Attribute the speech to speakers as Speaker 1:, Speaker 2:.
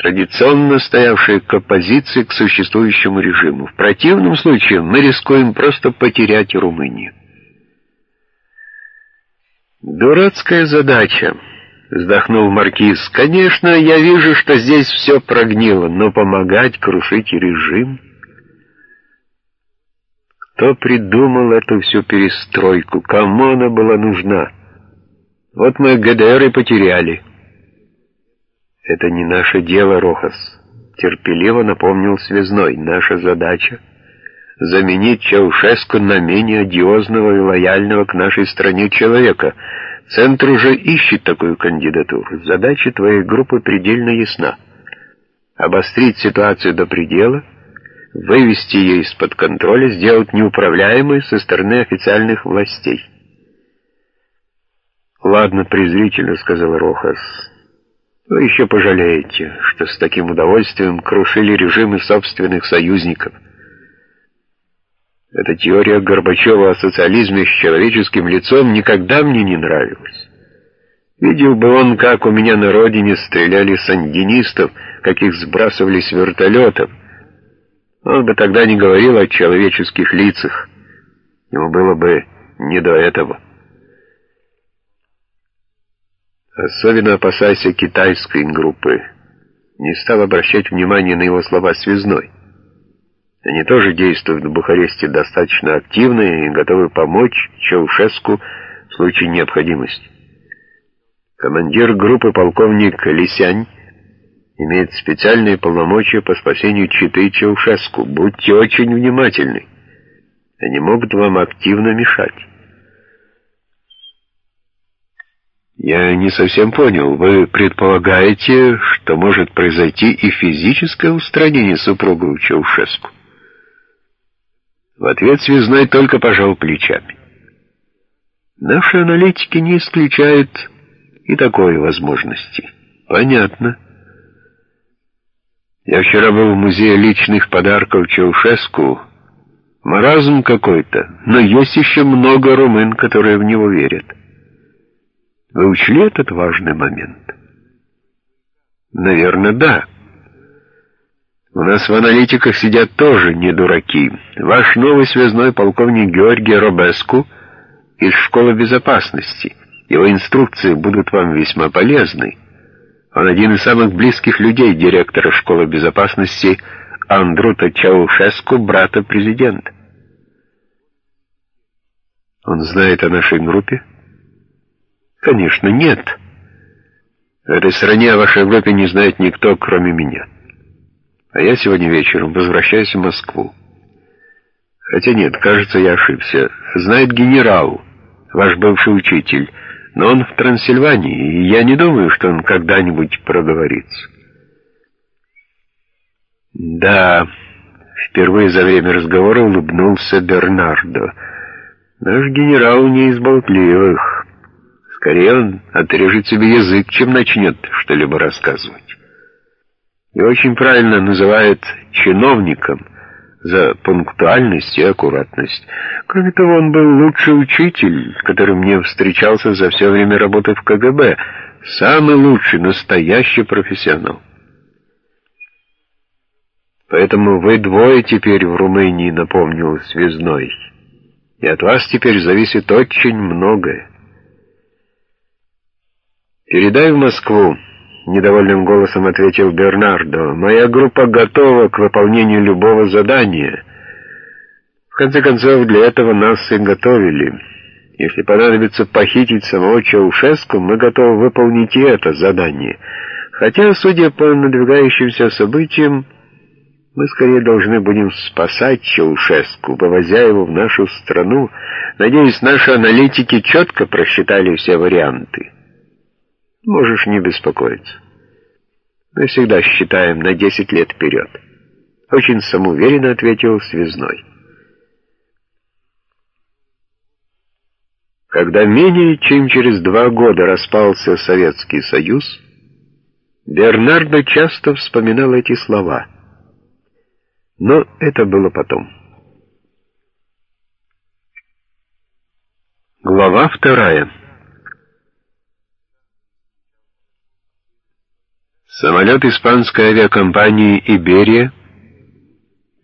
Speaker 1: традиционно стоявшие к оппозиции к существующему режиму. В противном случае мы рискуем просто потерять Румынию. «Дурацкая задача», — вздохнул Маркиз. «Конечно, я вижу, что здесь все прогнило, но помогать крушить режим...» Кто придумал эту всю перестройку? Кому она была нужна? Вот мы ГДР и потеряли. Это не наше дело, Рохас. Терпеливо напомнил Связной. Наша задача — заменить Чаушеску на менее одиозного и лояльного к нашей стране человека. Центр уже ищет такую кандидатуру. Задача твоей группы предельно ясна. Обострить ситуацию до предела — вывести ее из-под контроля, сделать неуправляемой со стороны официальных властей. «Ладно, презрительно», — сказал Рохас. «Вы еще пожалеете, что с таким удовольствием крушили режимы собственных союзников». Эта теория Горбачева о социализме с человеческим лицом никогда мне не нравилась. Видел бы он, как у меня на родине стреляли сандинистов, как их сбрасывали с вертолетов, он бы тогда не говорил о человеческих лицах. Ему было бы не до этого. Особенно опасайся китайской группы. Не стал обращать внимания на его слова связной. Они тоже действуют в Бухаресте достаточно активно и готовы помочь Чаушеску в случае необходимости. Командир группы полковник Лисянь имеет специальные полномочия по спасению Читы Чаушеску. Будьте очень внимательны. Они могут вам активно мешать. Я не совсем понял. Вы предполагаете, что может произойти и физическое устранение супруга Чаушеску? В ответ связной только пожал плечами. Наши аналитики не исключают и такой возможности. Понятно. Я вчера был в музее личных подарков Чаушеску. Маразм какой-то, но есть еще много румын, которые в него верят. Вы учли этот важный момент? Наверное, да. У нас в аналитиках сидят тоже не дураки. Ваш новый связной полковник Георгий Робеску из школы безопасности. Его инструкции будут вам весьма полезны. Он один из самых близких людей директора школы безопасности Андрута Чаушеску, брата президента. Он знает о нашей группе? Конечно, нет. В этой стране о вашей группе не знает никто, кроме меня. А я сегодня вечером возвращаюсь в Москву. Хотя нет, кажется, я ошибся. Знает генерал, ваш бывший учитель, но он в Трансильвании, и я не думаю, что он когда-нибудь проговорится. Да, впервые за время разговора улыбнулся Бернардо. Наш генерал не из болтливых. Скорее он отрежет себе язык, чем начнет что-либо рассказывать. И очень правильно называют чиновником — за пунктуальность и аккуратность. Кроме того, он был лучший учитель, который мне встречался за все время работы в КГБ. Самый лучший, настоящий профессионал. Поэтому вы двое теперь в Румынии, напомнил Связной. И от вас теперь зависит очень многое. Передай в Москву, — недовольным голосом ответил Бернардо. «Моя группа готова к выполнению любого задания. В конце концов, для этого нас и готовили. Если понадобится похитить самого Чаушеску, мы готовы выполнить и это задание. Хотя, судя по надвигающимся событиям, мы скорее должны будем спасать Чаушеску, вывозя его в нашу страну. Надеюсь, наши аналитики четко просчитали все варианты». Можешь не беспокоиться. Мы всегда считаем на десять лет вперед. Очень самоуверенно ответил Связной. Когда менее чем через два года распался Советский Союз, Бернардо часто вспоминал эти слова. Но это было потом. Глава вторая Самолет испанской авиакомпании «Иберия»